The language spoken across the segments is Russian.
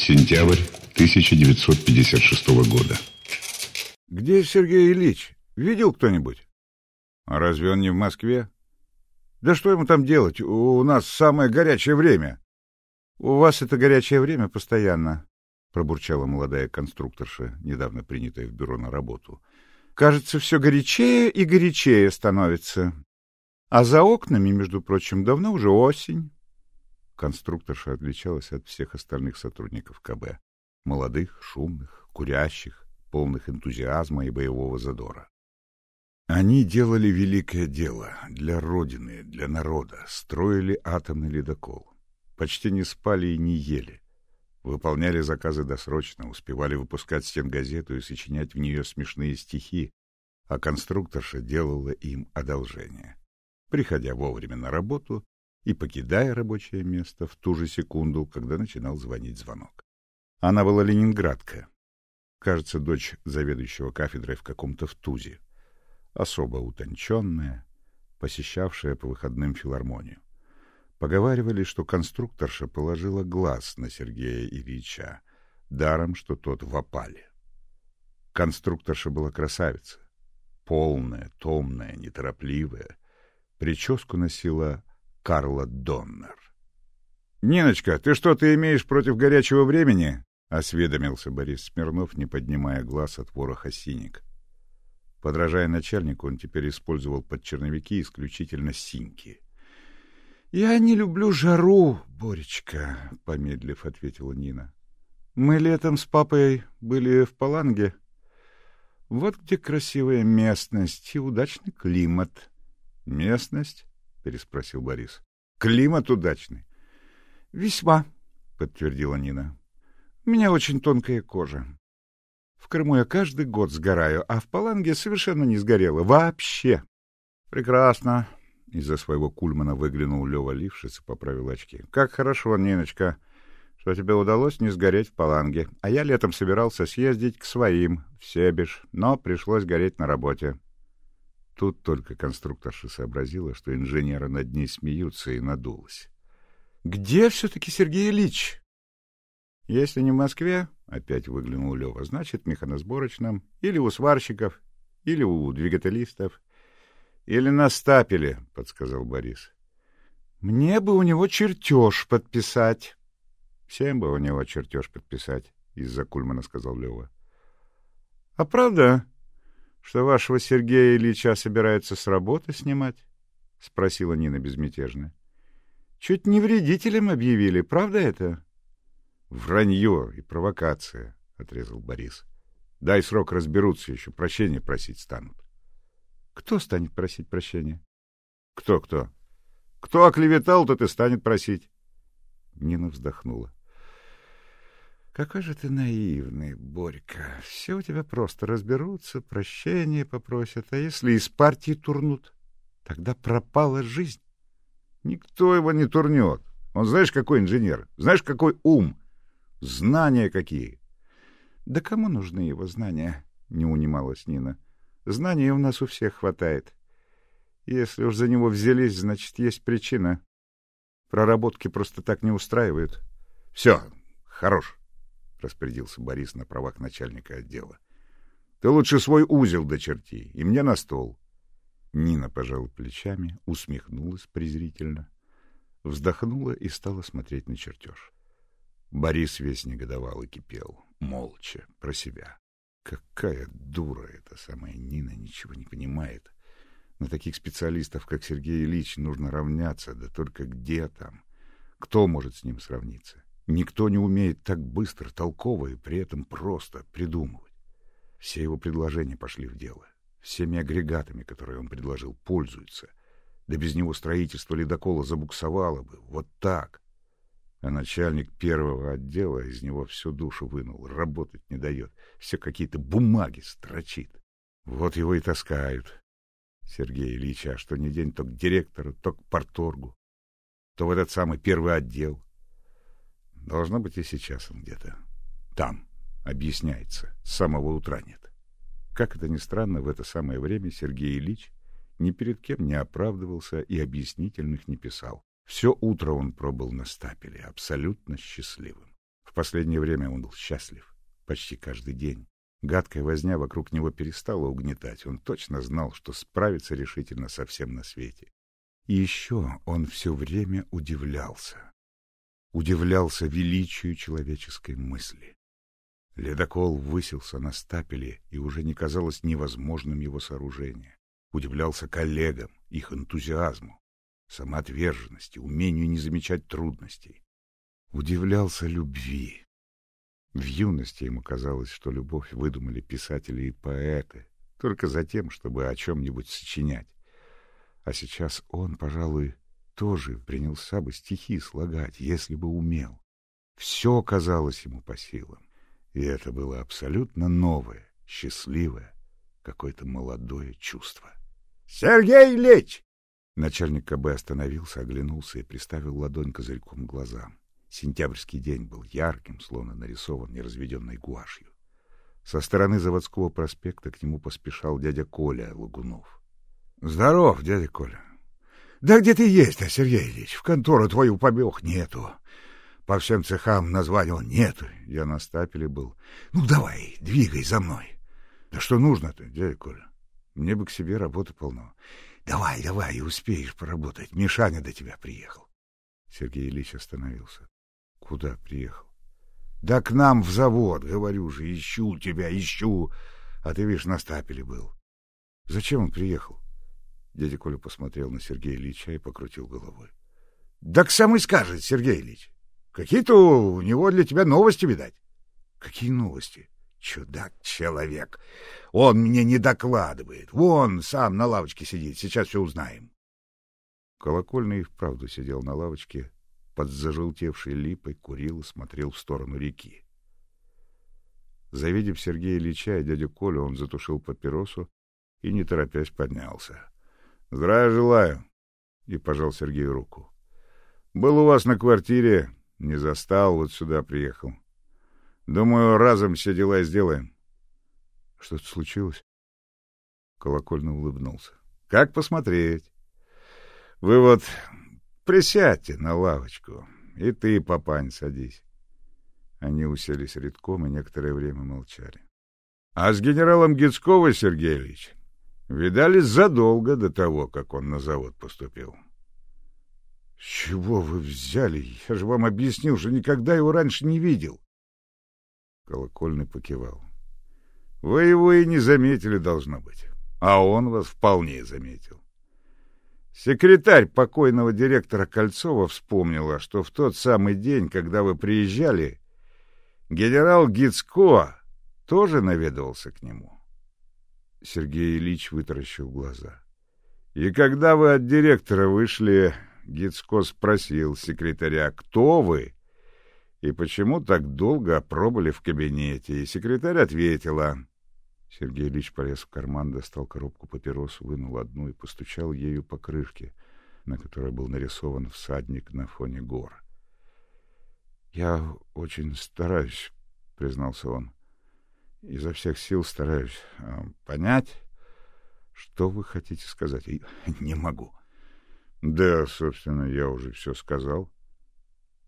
Сентябрь 1956 года. Где Сергей Ильич? Видел кто-нибудь? А разве он не в Москве? Да что ему там делать? У нас самое горячее время. У вас это горячее время постоянно, пробурчала молодая конструкторша, недавно принятая в бюро на работу. Кажется, все горячее и горячее становится. А за окнами, между прочим, давно уже осень. Конструкторша отличалась от всех остальных сотрудников КБ. Молодых, шумных, курящих, полных энтузиазма и боевого задора. Они делали великое дело для Родины, для народа, строили атомный ледокол. Почти не спали и не ели. Выполняли заказы досрочно, успевали выпускать стенгазету и сочинять в нее смешные стихи, а конструкторша делала им одолжение. Приходя вовремя на работу, и покидая рабочее место в ту же секунду, когда начинал звонить звонок. Она была ленинградка. Кажется, дочь заведующего кафедрой в каком-то втузе. Особо утонченная, посещавшая по выходным филармонию. Поговаривали, что конструкторша положила глаз на Сергея Ильича, даром, что тот в опале. Конструкторша была красавица, полная, томная, неторопливая. Прическу носила Карла Доннер. «Ниночка, ты что-то имеешь против горячего времени?» — осведомился Борис Смирнов, не поднимая глаз от вороха синик. Подражая начальнику, он теперь использовал под черновики исключительно синьки. — Я не люблю жару, Боречка, — помедлив ответила Нина. — Мы летом с папой были в Паланге. Вот где красивая местность и удачный климат. — Местность? — переспросил Борис. — Климат удачный. — Весьма, — подтвердила Нина. — У меня очень тонкая кожа. В Крыму я каждый год сгораю, а в Паланге совершенно не сгорела. Вообще. — Прекрасно. Из-за своего кульмана выглянул Лева Лившиц и поправил очки. — Как хорошо, Ниночка, что тебе удалось не сгореть в Паланге. А я летом собирался съездить к своим, в Себеж, но пришлось гореть на работе. — Тут только конструкторша сообразила, что инженеры над ней смеются, и надулась. — Где все-таки Сергей Ильич? — Если не в Москве, — опять выглянул Лева, — значит, в механосборочном, или у сварщиков, или у двигателистов, или на стапеле, — подсказал Борис. — Мне бы у него чертеж подписать. — Всем бы у него чертеж подписать, — из-за Кульмана сказал Лева. — А правда, что вашего Сергея Ильича собираются с работы снимать? — спросила Нина безмятежно. — Чуть не вредителем объявили, правда это? — Вранье и провокация, — отрезал Борис. — Дай срок разберутся, еще прощения просить станут. — Кто станет просить прощения? — Кто-кто? Кто оклеветал, тот и станет просить. Нина вздохнула. Какой же ты наивный, Борька. Все у тебя просто разберутся, прощения попросят. А если из партии турнут, тогда пропала жизнь. Никто его не турнет. Он знаешь, какой инженер? Знаешь, какой ум? Знания какие? Да кому нужны его знания? Не унималась Нина. Знаний у нас у всех хватает. Если уж за него взялись, значит, есть причина. Проработки просто так не устраивают. Все, хорош. — распорядился Борис на правах начальника отдела. — Ты лучше свой узел дочерти, и мне на стол. Нина пожала плечами, усмехнулась презрительно, вздохнула и стала смотреть на чертеж. Борис весь негодовал и кипел, молча, про себя. Какая дура эта самая Нина, ничего не понимает. На таких специалистов, как Сергей Ильич, нужно равняться, да только где там? Кто может с ним сравниться? Никто не умеет так быстро, толково и при этом просто придумывать. Все его предложения пошли в дело. Всеми агрегатами, которые он предложил, пользуются. Да без него строительство ледокола забуксовало бы. Вот так. А начальник первого отдела из него всю душу вынул, работать не дает. Все какие-то бумаги строчит. Вот его и таскают. Сергей Ильича, что ни день то к директору, то к порторгу, то в этот самый первый отдел. Должно быть и сейчас он где-то. Там, объясняется, с самого утра нет. Как это ни странно, в это самое время Сергей Ильич ни перед кем не оправдывался и объяснительных не писал. Все утро он пробыл на стапеле, абсолютно счастливым. В последнее время он был счастлив почти каждый день. Гадкая возня вокруг него перестала угнетать. Он точно знал, что справится решительно со всем на свете. И еще он все время удивлялся. Удивлялся величию человеческой мысли. Ледокол высился на стапеле, и уже не казалось невозможным его сооружение. Удивлялся коллегам, их энтузиазму, самоотверженности, умению не замечать трудностей. Удивлялся любви. В юности ему казалось, что любовь выдумали писатели и поэты, только за тем, чтобы о чем-нибудь сочинять. А сейчас он, пожалуй, тоже принялся бы стихи слагать, если бы умел. Все казалось ему по силам. И это было абсолютно новое, счастливое, какое-то молодое чувство. — Сергей Ильич! Начальник КБ остановился, оглянулся и приставил ладонь козырьком к глазам. Сентябрьский день был ярким, словно нарисован неразведенной гуашью. Со стороны заводского проспекта к нему поспешал дядя Коля Лагунов. — Здоров, дядя Коля. — Да где ты есть, а, Сергей Ильич? В контору твою побег нету. По всем цехам названивал нету. Я на стапеле был. Ну, давай, двигай за мной. Да что нужно-то, дядя Коля? Мне бы к себе работы полно. Давай, давай, успеешь поработать. Мишаня до тебя приехал. Сергей Ильич остановился. Куда приехал? Да к нам в завод, говорю же, ищу тебя, ищу. А ты, видишь, на стапеле был. Зачем он приехал? Дядя Коля посмотрел на Сергея Ильича и покрутил головой. — Да к самой скажет, Сергей Ильич. Какие-то у него для тебя новости, видать. Какие новости? Чудак-человек. Он мне не докладывает. Вон, сам на лавочке сидит. Сейчас все узнаем. Колокольный вправду сидел на лавочке, под зажелтевшей липой, курил и смотрел в сторону реки. Завидев Сергея Ильича и дядю Колю, он затушил папиросу и, не торопясь, поднялся. — Здравия желаю! — и пожал Сергею руку. — Был у вас на квартире, не застал, вот сюда приехал. Думаю, разом все дела сделаем. Что-то случилось? Колокольный улыбнулся. Как посмотреть? Вы вот присядьте на лавочку, и ты, папань, садись. Они уселись редком и некоторое время молчали. А с генералом Гицковой, Сергей видались задолго до того, как он на завод поступил. — с чего вы взяли? Я же вам объяснил, что никогда его раньше не видел. Колокольный покивал. Вы его и не заметили, должно быть. А он вас вполне заметил. Секретарь покойного директора Кольцова вспомнила, что в тот самый день, когда вы приезжали, генерал Гицко тоже наведывался к нему. Сергей Ильич вытаращил глаза. И когда вы от директора вышли, Гицко спросил секретаря, кто вы и почему так долго пробыли в кабинете, и секретарь ответила. Сергей Ильич полез в карман, достал коробку папирос, вынул одну и постучал ею по крышке, на которой был нарисован всадник на фоне гор. — Я очень стараюсь, — признался он. — Изо всех сил стараюсь э, понять, что вы хотите сказать. — Не могу. Да, собственно, я уже все сказал.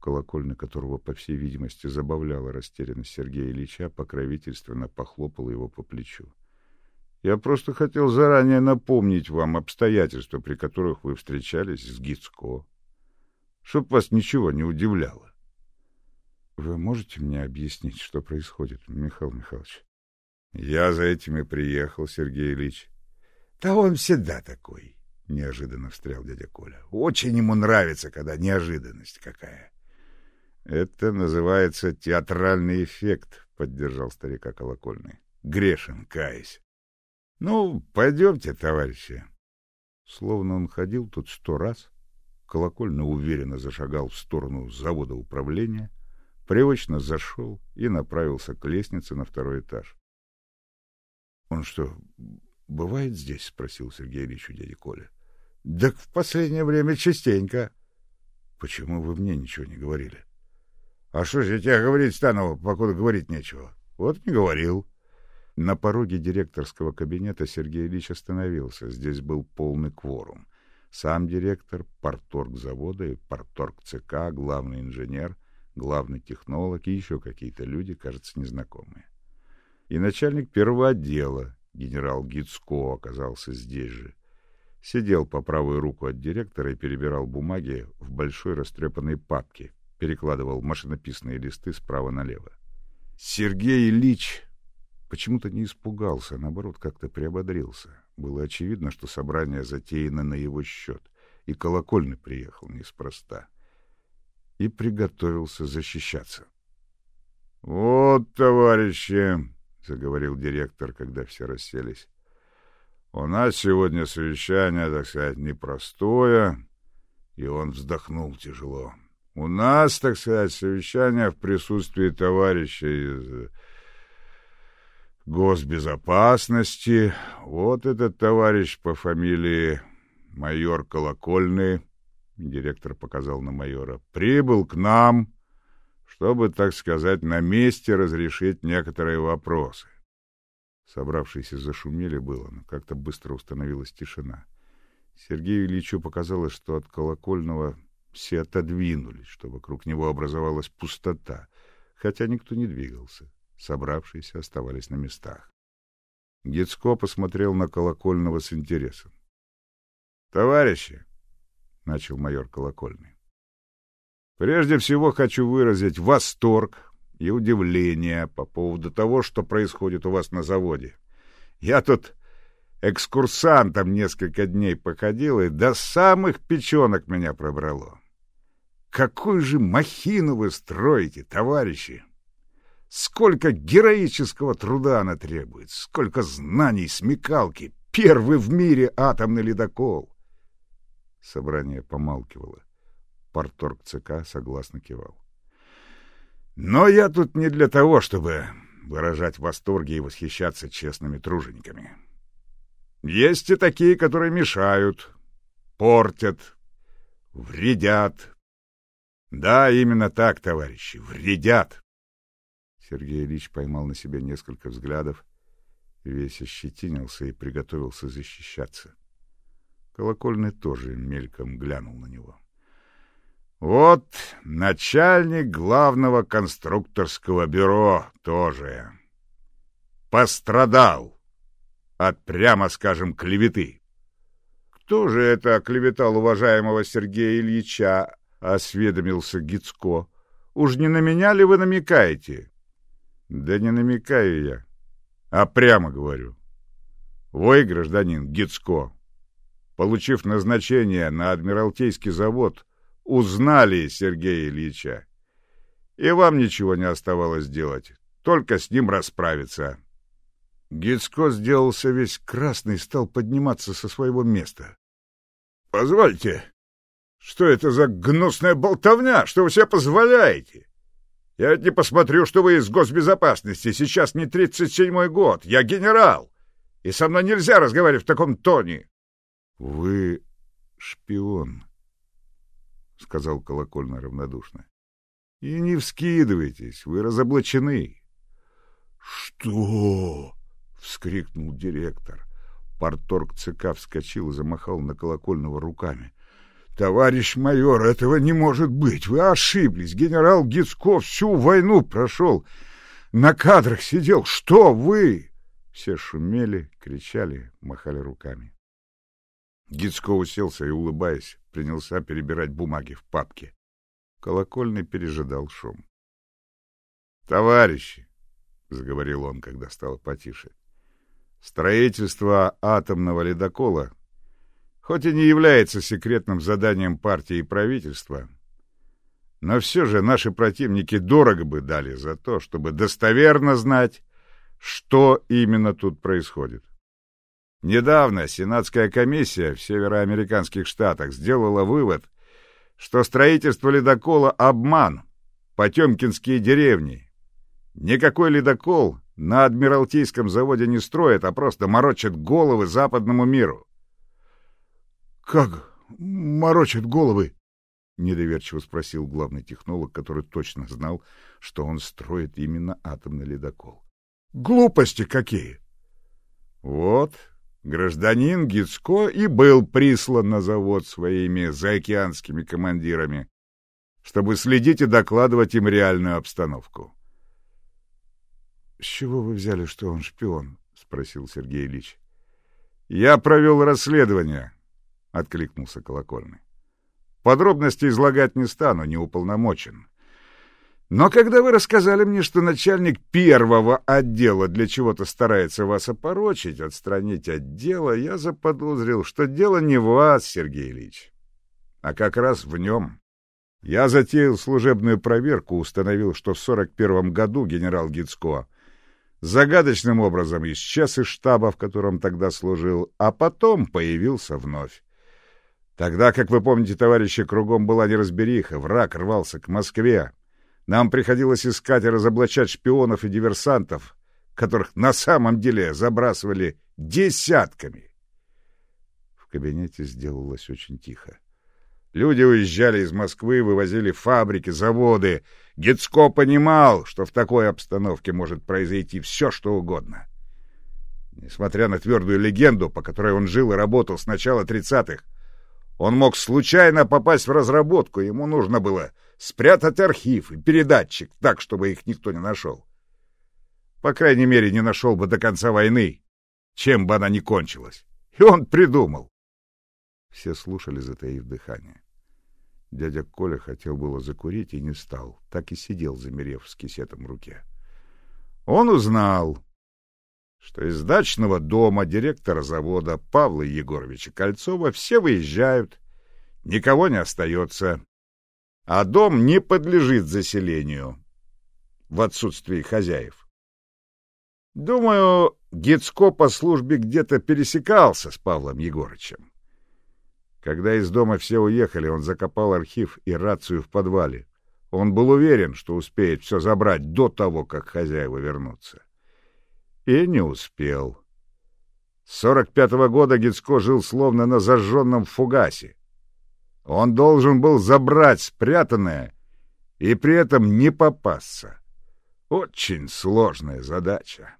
Колокольня которого, по всей видимости, забавляла растерянность Сергея Ильича, покровительственно похлопал его по плечу. Я просто хотел заранее напомнить вам обстоятельства, при которых вы встречались с Гицко, чтоб вас ничего не удивляло. Вы можете мне объяснить, что происходит, Михаил Михайлович? Я за этим и приехал, Сергей Ильич. Да он всегда такой. — неожиданно встрял дядя Коля. — Очень ему нравится, когда неожиданность какая. — Это называется театральный эффект, — поддержал старика колокольный. — Грешен, каясь. — Ну, пойдемте, товарищи. Словно он ходил тут сто раз, колокольно уверенно зашагал в сторону завода управления, привычно зашел и направился к лестнице на второй этаж. — Он что, бывает здесь? — спросил Сергей Ильич у дяди Коля. — Так в последнее время частенько. — Почему вы мне ничего не говорили? — А что же я тебе говорить стану, покуда говорить нечего? Вот не говорил. На пороге директорского кабинета Сергей Ильич остановился. Здесь был полный кворум. Сам директор, порторг завода и порторг ЦК, главный инженер, главный технолог и еще какие-то люди, кажется, незнакомые. И начальник первого отдела, генерал Гицко, оказался здесь же. Сидел по правую руку от директора и перебирал бумаги в большой растрепанной папке, перекладывал машинописные листы справа налево. Сергей Ильич почему-то не испугался, а наоборот, как-то приободрился. Было очевидно, что собрание затеяно на его счет, и колокольный приехал неспроста. И приготовился защищаться. — Вот, товарищи, — заговорил директор, когда все расселись, — у нас сегодня совещание, так сказать, непростое, и он вздохнул тяжело. У нас, так сказать, совещание в присутствии товарища из госбезопасности. Вот этот товарищ по фамилии майор Колокольный, директор показал на майора, прибыл к нам, чтобы, так сказать, на месте разрешить некоторые вопросы. Собравшиеся зашумели было, но как-то быстро установилась тишина. Сергею Ильичу показалось, что от Колокольного все отодвинулись, что вокруг него образовалась пустота, хотя никто не двигался. Собравшиеся оставались на местах. Гицко посмотрел на Колокольного с интересом. — Товарищи, — начал майор Колокольный, — прежде всего хочу выразить восторг и удивление по поводу того, что происходит у вас на заводе. Я тут экскурсантом несколько дней походил, и до самых печенок меня пробрало. Какую же махину вы строите, товарищи! Сколько героического труда она требует, сколько знаний, смекалки. Первый в мире атомный ледокол. Собрание помалкивало. Порторг ЦК согласно кивал. Но я тут не для того, чтобы выражать восторги и восхищаться честными тружениками. Есть и такие, которые мешают, портят, вредят. Да, именно так, товарищи, вредят. Сергей Ильич поймал на себя несколько взглядов, весь ощетинился и приготовился защищаться. Колокольный тоже мельком глянул на него. Вот начальник главного конструкторского бюро тоже пострадал от, прямо скажем, клеветы. Кто же это оклеветал уважаемого Сергея Ильича? осведомился Гицко. Уж не на меня ли вы намекаете? Да не намекаю я, а прямо говорю. Вы, гражданин Гицко, получив назначение на Адмиралтейский завод, узнали Сергея Ильича. И вам ничего не оставалось делать, только с ним расправиться. Гицко сделался весь красный и стал подниматься со своего места. — Позвольте, что это за гнусная болтовня, что вы себе позволяете? Я ведь не посмотрю, что вы из госбезопасности. Сейчас не тридцать седьмой год. Я генерал. И со мной нельзя разговаривать в таком тоне. — Вы шпион, — сказал колокольно равнодушно. — И не вскидывайтесь, вы разоблачены. — Что? — вскрикнул директор. Порторг ЦК вскочил и замахал на колокольного руками. Товарищ майор, этого не может быть. Вы ошиблись. Генерал Гицков всю войну прошел. На кадрах сидел. Что вы? Все шумели, кричали, махали руками. Гицко уселся и, улыбаясь, принялся перебирать бумаги в папке. Колокольный пережидал шум. «Товарищи!» — заговорил он, когда стало потише. «Строительство атомного ледокола хоть и не является секретным заданием партии и правительства, но все же наши противники дорого бы дали за то, чтобы достоверно знать, что именно тут происходит. Недавно Сенатская комиссия в североамериканских штатах сделала вывод, что строительство ледокола — обман, потемкинские деревни. Никакой ледокол на Адмиралтейском заводе не строят, а просто морочат головы западному миру. Как морочит головы? Недоверчиво спросил главный технолог, который точно знал, что он строит именно атомный ледокол. Глупости какие! Вот, гражданин Гицко и был прислан на завод своими заокеанскими командирами, чтобы следить и докладывать им реальную обстановку. — С чего вы взяли, что он шпион? — спросил Сергей Ильич. — Я провел расследование, — откликнулся Колокольный. — Подробности излагать не стану, не уполномочен. Но когда вы рассказали мне, что начальник первого отдела для чего-то старается вас опорочить, отстранить от дела, я заподозрил, что дело не в вас, Сергей Ильич, а как раз в нем. Я затеял служебную проверку, установил, что в 41 году генерал Гицко загадочным образом исчез из штаба, в котором тогда служил, а потом появился вновь. Тогда, как вы помните, товарищи, кругом была неразбериха, враг рвался к Москве, нам приходилось искать и разоблачать шпионов и диверсантов, которых на самом деле забрасывали десятками. В кабинете сделалось очень тихо. Люди уезжали из Москвы, вывозили фабрики, заводы. Гицко понимал, что в такой обстановке может произойти все, что угодно. Несмотря на твердую легенду, по которой он жил и работал с начала тридцатых, он мог случайно попасть в разработку, ему нужно было спрятать архив и передатчик так, чтобы их никто не нашел. По крайней мере, не нашел бы до конца войны, чем бы она ни кончилась. И он придумал. Все слушали, затаив дыхание. Дядя Коля хотел было закурить и не стал, так и сидел, замерев с кисетом в руке. Он узнал, что из дачного дома директора завода Павла Егоровича Кольцова все выезжают, никого не остается а дом не подлежит заселению в отсутствии хозяев. Думаю, Гицко по службе где-то пересекался с Павлом Егорычем. Когда из дома все уехали, он закопал архив и рацию в подвале. Он был уверен, что успеет все забрать до того, как хозяева вернутся. И не успел. С сорок пятого года Гицко жил словно на зажженном фугасе. Он должен был забрать спрятанное и при этом не попасться. Очень сложная задача.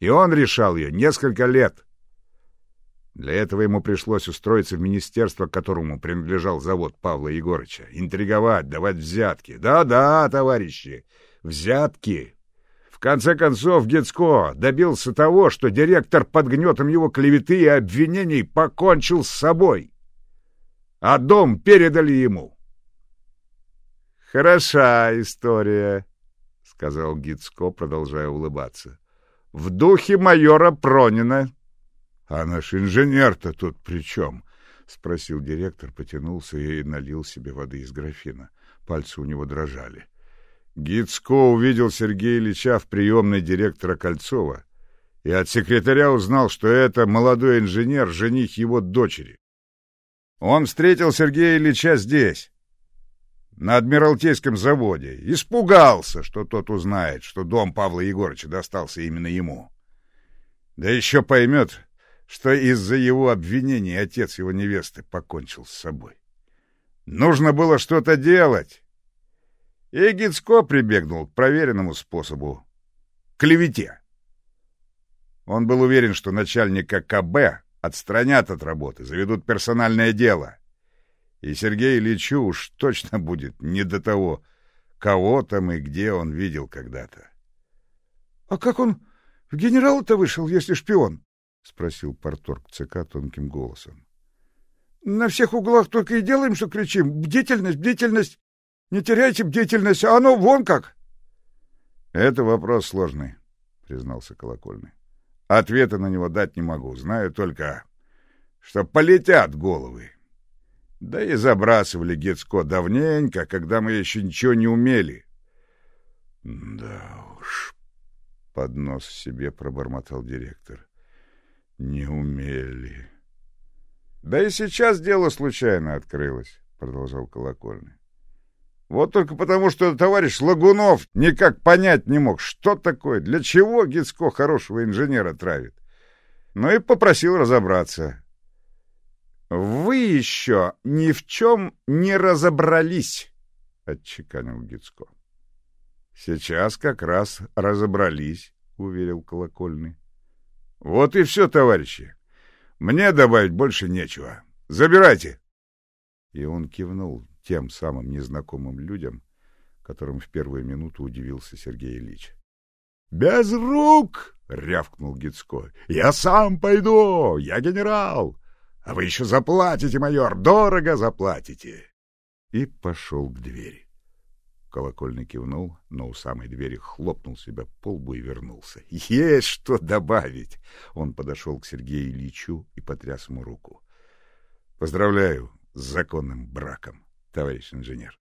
И он решал ее несколько лет. Для этого ему пришлось устроиться в министерство, которому принадлежал завод Павла Егорыча, интриговать, давать взятки. Да-да, товарищи, взятки. В конце концов, Гецко добился того, что директор под гнетом его клеветы и обвинений покончил с собой а дом передали ему. — Хороша история, — сказал Гицко, продолжая улыбаться. — В духе майора Пронина. — А наш инженер-то тут при чем? — спросил директор, потянулся и налил себе воды из графина. Пальцы у него дрожали. Гицко увидел Сергея Ильича в приемной директора Кольцова и от секретаря узнал, что это молодой инженер, жених его дочери. Он встретил Сергея Ильича здесь, на Адмиралтейском заводе. Испугался, что тот узнает, что дом Павла Егорыча достался именно ему. Да еще поймет, что из-за его обвинений отец его невесты покончил с собой. Нужно было что-то делать. И Гицко прибегнул к проверенному способу — клевете. Он был уверен, что начальника КБ Отстранят от работы, заведут персональное дело. И Сергей Ильичу уж точно будет не до того, кого там и где он видел когда-то. — А как он в генерал-то вышел, если шпион? — спросил порторг ЦК тонким голосом. — На всех углах только и делаем, что кричим. Бдительность, бдительность. Не теряйте бдительность, а оно вон как. — Это вопрос сложный, — признался Колокольный. Ответа на него дать не могу. Знаю только, что полетят головы. Да и забрасывали Гецко давненько, когда мы еще ничего не умели. — Да уж, — под нос себе пробормотал директор. — Не умели. — Да и сейчас дело случайно открылось, — продолжал Колокольный. Вот только потому, что товарищ Лагунов никак понять не мог, что такое, для чего Гицко хорошего инженера травит. Ну и попросил разобраться. «Вы еще ни в чем не разобрались», — отчеканил Гицко. «Сейчас как раз разобрались», — уверил Колокольный. «Вот и все, товарищи. Мне добавить больше нечего. Забирайте». И он кивнул тем самым незнакомым людям, которым в первую минуту удивился Сергей Ильич. «Без рук!» — рявкнул Гицко. «Я сам пойду! Я генерал! А вы еще заплатите, майор, дорого заплатите!» И пошел к двери. Колокольный кивнул, но у самой двери хлопнул себя по лбу и вернулся. «Есть что добавить!» Он подошел к Сергею Ильичу и потряс ему руку. «Поздравляю с законным браком, товарищ инженер.